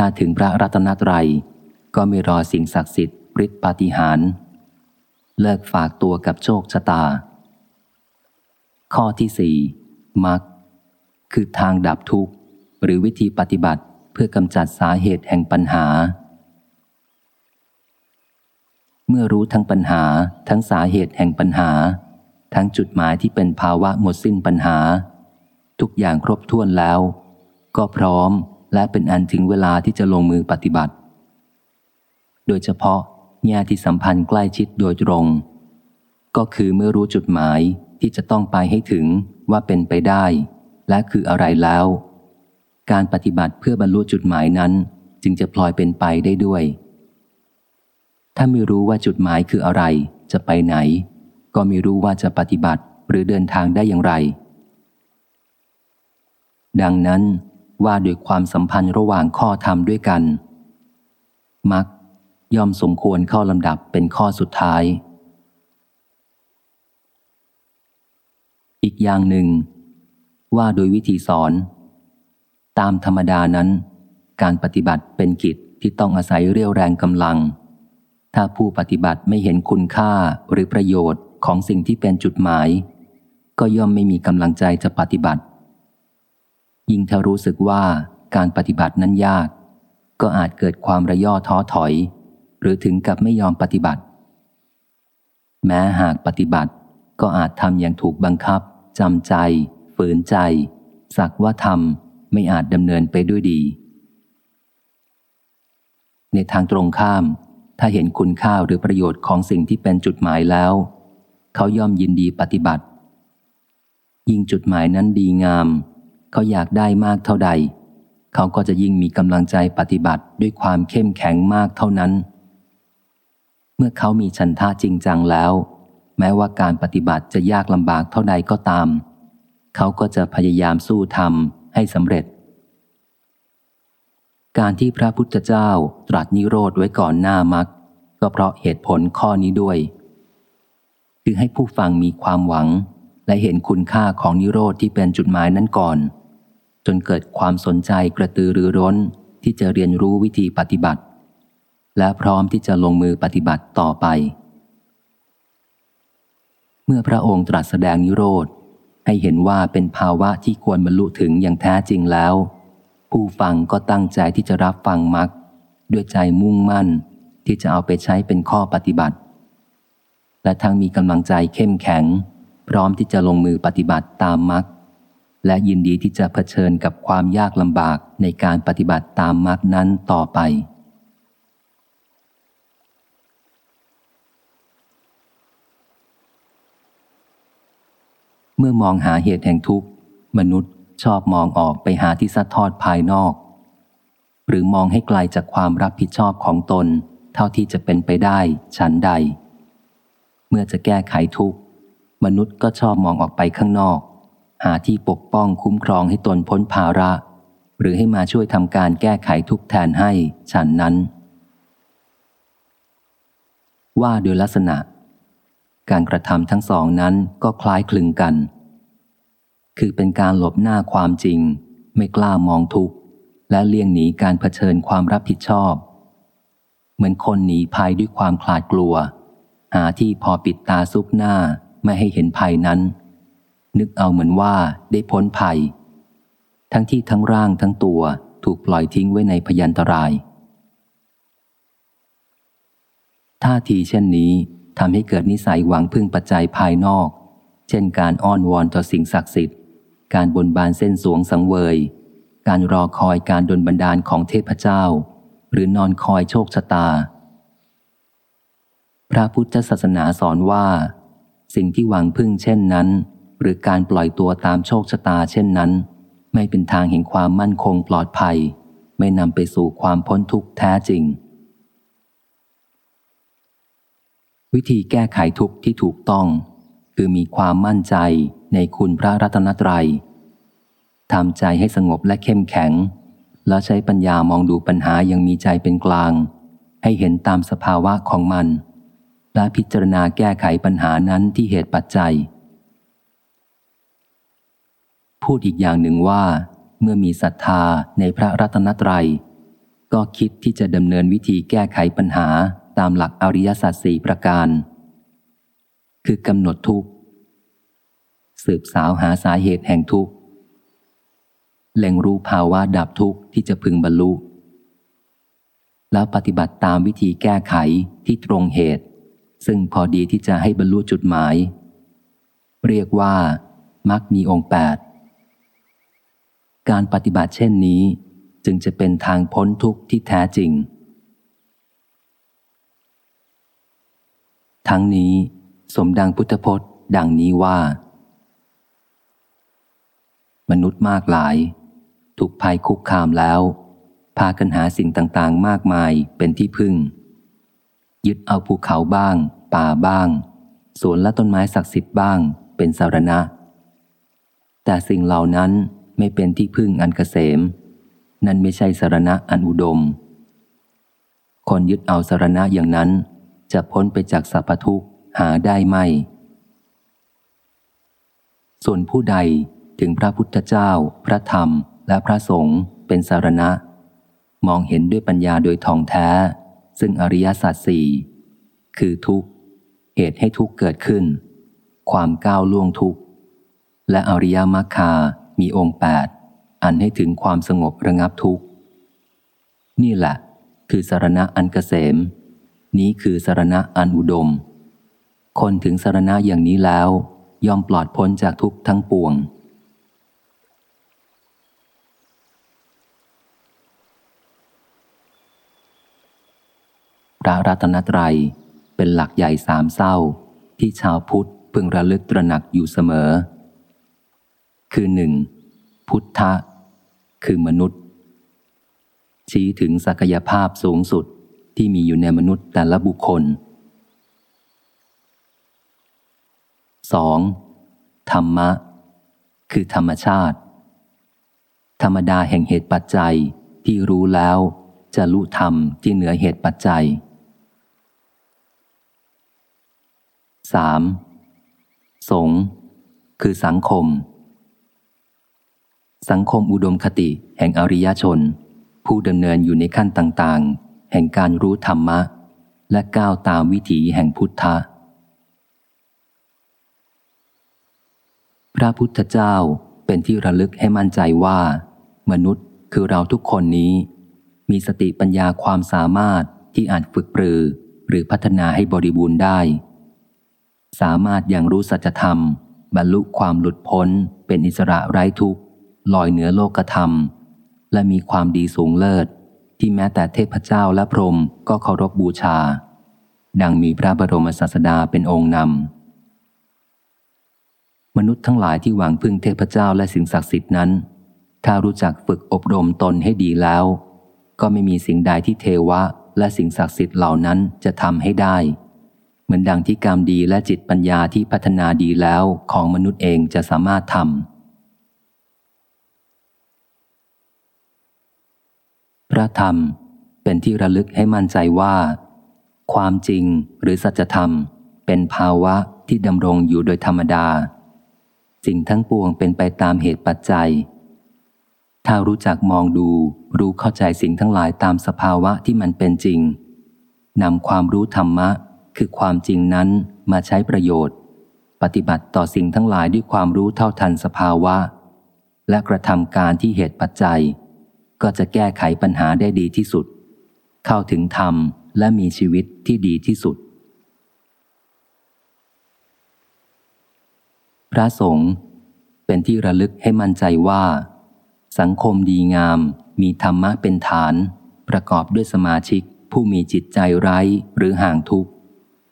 ถ้าถึงพระรัตนตรัย ก็ไม่รอสิ่งศักดิ์สิทธิ์ฤทธิปาฏิหารเลิกฝากตัวกับโชคชะตา ข้อที่สี่มักคือทางดับทุกข์ หรือวิธีปฏิบัติเพื่อกำจัดสาเหตุแห่งปัญหา เมื่อรู้ทั้งปัญหาทั้งสาเหตุแห่งปัญหา ทั้งจุดหมายที่เป็นภาวะหมดสิ้นปัญหา ทุกอย่างครบถ้วนแล้ว ก็พร้อม และเป็นอันถึงเวลาที่จะลงมือปฏิบัติ โดยเฉพาะแง่ที่สัมพันธ์ใกล้ชิดโดยตรง ก็คือเมื่อรู้จุดหมายที่จะต้องไปให้ถึงว่าเป็นไปได้ และคืออะไรแล้ว การปฏิบัติเพื่อบรรลุจุดหมายนั้น จึงจะพลอยเป็นไปได้ด้วย ถ้าไม่รู้ว่าจุดหมายคืออะไร จะไปไหน ก็ไม่รู้ว่าจะปฏิบัติหรือเดินทางได้อย่างไร ดังนั้น ว่าโดยความสัมพันธ์ระหว่างข้อธรรมด้วยกัน มักย่อมสมควรเข้าลำดับเป็นข้อสุดท้าย อีกอย่างหนึ่ง ว่าโดยวิธีสอน ตามธรรมดานั้น การปฏิบัติเป็นกิจที่ต้องอาศัยเรียวแรงกำลัง ถ้าผู้ปฏิบัติไม่เห็นคุณค่าหรือประโยชน์ของสิ่งที่เป็นจุดหมาย ก็ย่อมไม่มีกำลังใจจะปฏิบัติ ยิ่งถ้ารู้สึกว่าการปฏิบัตินั้นยาก ก็อาจเกิดความระย่อท้อถอย หรือถึงกับไม่ยอมปฏิบัติ แม้หากปฏิบัติก็อาจทำอย่างถูกบังคับจำใจ ฝืนใจ สักว่าทำไม่อาจดำเนินไปด้วยดี ในทางตรงข้าม ถ้าเห็นคุณค่าหรือประโยชน์ของสิ่งที่เป็นจุดหมายแล้ว เขาย่อมยินดีปฏิบัติ ยิ่งจุดหมายนั้นดีงาม เขาอยากได้มากเท่าใด เขาก็จะยิ่งมีกำลังใจปฏิบัติด้วยความเข้มแข็งมากเท่านั้น เมื่อเขามีชันท่าจริงจังแล้ว แม้ว่าการปฏิบัติจะยากลำบากเท่าใดก็ตาม เขาก็จะพยายามสู้ทำให้สำเร็จ การที่พระพุทธเจ้าตรัสนิโรธไว้ก่อนหน้ามักก็เพราะเหตุผลข้อนี้ด้วย คือให้ผู้ฟังมีความหวังและเห็นคุณค่าของนิโรธที่เป็นจุดหมายนั้นก่อน จนเกิดความสนใจกระตือรือร้นที่จะเรียนรู้วิธีปฏิบัติ และพร้อมที่จะลงมือปฏิบัติต่อไป เมื่อพระองค์ตรัสแสดงนิโรธ ให้เห็นว่าเป็นภาวะที่ควรบรรลุถึงอย่างแท้จริงแล้ว ผู้ฟังก็ตั้งใจที่จะรับฟังมรรคด้วยใจมุ่งมั่นที่จะเอาไปใช้เป็นข้อปฏิบัติ และทั้งมีกำลังใจเข้มแข็ง พร้อมที่จะลงมือปฏิบัติตามมรรค และยินดีที่จะเผชิญกับความยากลำบากในการปฏิบัติตามมรรคนั้นต่อไป เมื่อมองหาเหตุแห่งทุกข์ มนุษย์ชอบมองออกไปหาที่ซัดทอดภายนอก หรือมองให้ไกลจากความรับผิดชอบของตน เท่าที่จะเป็นไปได้ฉันใด เมื่อจะแก้ไขทุกข์ มนุษย์ก็ชอบมองออกไปข้างนอก หาที่ปกป้องคุ้มครองให้ตนพ้นภาระ หรือให้มาช่วยทำการแก้ไขทุกแทนให้ฉันนั้น ว่าโดยลักษณะ การกระทำทั้งสองนั้นก็คล้ายคลึงกัน คือเป็นการหลบหน้าความจริง ไม่กล้ามองทุกข์ และเลี่ยงหนีการเผชิญความรับผิดชอบ เหมือนคนหนีภัยด้วยความคลาดกลัว หาที่พอปิดตาซุกหน้าไม่ให้เห็นภัยนั้น นึกเอาเหมือนว่าได้พ้นภัย ทั้งที่ทั้งร่างทั้งตัวถูกปล่อยทิ้งไว้ในพยันตราย ท่าทีเช่นนี้ทำให้เกิดนิสัยหวังพึ่งปัจจัยภายนอก เช่นการอ้อนวอนต่อสิ่งศักดิ์สิทธิ์ การบนบานเส้นสวงสังเวย การรอคอยการดลบันดาลของเทพเจ้า หรือนอนคอยโชคชะตา พระพุทธศาสนาสอนว่า สิ่งที่หวังพึ่งเช่นนั้น หรือการปล่อยตัวตามโชคชะตาเช่นนั้น ไม่เป็นทางแห่งความมั่นคงปลอดภัย ไม่นำไปสู่ความพ้นทุกข์แท้จริง วิธีแก้ไขทุกข์ที่ถูกต้อง คือมีความมั่นใจในคุณพระรัตนตรยัยทำใจให้สงบและเข้มแข็ง แล้วใช้ปัญญามองดูปัญหายังมีใจเป็นกลาง ให้เห็นตามสภาวะของมัน และพิจารณาแก้ไขปัญหานั้นที่เหตุปัจจัย พูดอีกอย่างหนึ่งว่า เมื่อมีศรัทธาในพระรัตนตรยัย ก็คิดที่จะดำเนินวิธีแก้ไขปัญหาตามหลักอริยสัจสี่ประการ คือกำหนดทุกข์สืบสาวหาสาเหตุแห่งทุกข์เล็งรู้ภาวะดับทุกข์ที่จะพึงบรรลุ แล้วปฏิบัติตามวิธีแก้ไขที่ตรงเหตุ ซึ่งพอดีที่จะให้บรรลุจุดหมาย เรียกว่ามักมีองค์แปด การปฏิบัติเช่นนี้ จึงจะเป็นทางพ้นทุกข์ที่แท้จริง ทั้งนี้สมดังพุทธพจน์ ดังนี้ว่า มนุษย์มากหลาย ถูกภัยคุกคามแล้ว พากันหาสิ่งต่างๆ มากมายเป็นที่พึ่ง ยึดเอาภูเขาบ้าง ป่าบ้าง สวนและต้นไม้ศักดิ์สิทธิ์บ้างเป็นสารณะ แต่สิ่งเหล่านั้น ไม่เป็นที่พึ่งอันกเกษม นั่นไม่ใช่สารณะอันอุดม คนยึดเอาสารณะอย่างนั้น จะพ้นไปจากสัพพทุกหาได้ไม่ ส่วนผู้ใดถึงพระพุทธเจ้า พระธรรม และพระสงฆ์เป็นสารณะ มองเห็นด้วยปัญญาโดยทองแท้ ซึ่งอริยสัจสี่คือทุกข์ เหตุให้ทุกข์เกิดขึ้น ความก้าวล่วงทุกข์ และอริยมรรคา มีองค์แปดอันให้ถึงความสงบระงับทุกข์ นี่แหละ คือสารณะอันกเกษม นี้คือสารณะอันอุดม คนถึงสารณะอย่างนี้แล้ว ย่อมปลอดพ้นจากทุกข์ทั้งปวง พระรัตนตรัยเป็นหลักใหญ่สามเศร้าที่ชาวพุทธพึงระลึกตระหนักอยู่เสมอ คือหนึ่งพุทธะ คือมนุษย์ ชี้ถึงศักยภาพสูงสุดที่มีอยู่ในมนุษย์แต่ละบุคคล 2. ธรรมะ คือธรรมชาติ ธรรมดาแห่งเหตุปัจจัยที่รู้แล้วจะรู้ธรรมที่เหนือเหตุปัจจัย 3. สงคือสังคม สังคมอุดมคติ แห่งอริยชน ผู้ดำเนินอยู่ในขั้นต่างๆ แห่งการรู้ธรรมะ และก้าวตามวิถีแห่งพุทธะ พระพุทธเจ้าเป็นที่ระลึกให้มั่นใจว่า มนุษย์คือเราทุกคนนี้ มีสติปัญญาความสามารถที่อาจฝึกปรือ หรือพัฒนาให้บริบูรณ์ได้ สามารถอย่างรู้สัจธรรม บรรลุความหลุดพ้นเป็นอิสระไร้ทุกข์ ลอยเหนือโลกธรรม และมีความดีสูงเลิศ ที่แม้แต่เทพเจ้าและพรหมก็เคารพบบูชา ดังมีพระบรมศาสดาเป็นองค์นำ มนุษย์ทั้งหลายที่หวังพึ่งเทพเจ้าและสิ่งศักดิ์สิทธินั้น ถ้ารู้จักฝึกอบรมตนให้ดีแล้ว ก็ไม่มีสิ่งใดที่เทวะและสิ่งศักดิ์สิทธิ์เหล่านั้นจะทำให้ได้ เหมือนดังที่กรรมดีและจิตปัญญาที่พัฒนาดีแล้วของมนุษย์เองจะสามารถทำ พระธรรมเป็นที่ระลึกให้มั่นใจว่า ความจริงหรือสัจธรรม เป็นภาวะที่ดำรงอยู่โดยธรรมดา สิ่งทั้งปวงเป็นไปตามเหตุปัจจัย ถ้ารู้จักมองดูรู้เข้าใจสิ่งทั้งหลายตามสภาวะที่มันเป็นจริงนำความรู้ธรรมะ คือความจริงนั้นมาใช้ประโยชน์ ปฏิบัติต่อสิ่งทั้งหลายด้วยความรู้เท่าทันสภาวะ และกระทำการที่เหตุปัจจัย ก็จะแก้ไขปัญหาได้ดีที่สุด เข้าถึงธรรมและมีชีวิตที่ดีที่สุด พระสงฆ์เป็นที่ระลึกให้มั่นใจว่า สังคมดีงามมีธรรมะเป็นฐาน ประกอบด้วยสมาชิก ผู้มีจิตใจไร้หรือห่างทุกข์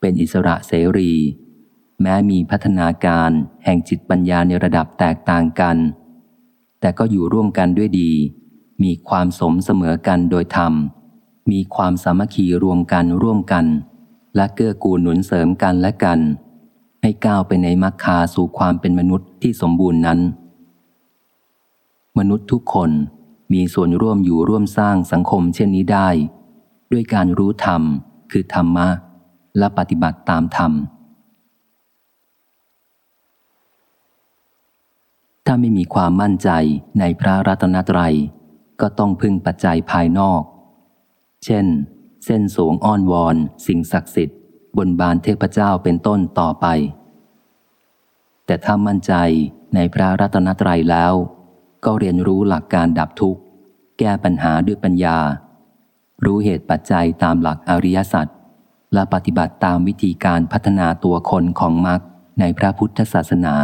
เป็นอิสระเสรี แม้มีพัฒนาการแห่งจิตปัญญาในระดับแตกต่างกัน แต่ก็อยู่ร่วมกันด้วยดี มีความสมเสมอกันโดยธรรม มีความสามัคคีรวมกันร่วมกัน และเกื้อกูลหนุนเสริมกันและกัน ให้ก้าวไปในมรรคาสู่ความเป็นมนุษย์ที่สมบูรณ์นั้น มนุษย์ทุกคนมีส่วนร่วมอยู่ร่วมสร้างสังคมเช่นนี้ได้ ด้วยการรู้ธรรม คือธรรมะ และปฏิบัติตามธรรม ถ้าไม่มีความมั่นใจในพระรัตนตรัย ก็ต้องพึ่งปัจจัยภายนอก เช่น เส้นสวงอ้อนวอน สิ่งศักดิ์สิทธิ์ บนบานเทพเจ้าเป็นต้นต่อไป แต่ถ้ามั่นใจในพระรัตนตรัยแล้ว ก็เรียนรู้หลักการดับทุกข์ แก้ปัญหาด้วยปัญญา รู้เหตุปัจจัยตามหลักอริยสัจและปฏิบัติตามวิธีการพัฒนาตัวคนของมรรคในพระพุทธศาสนา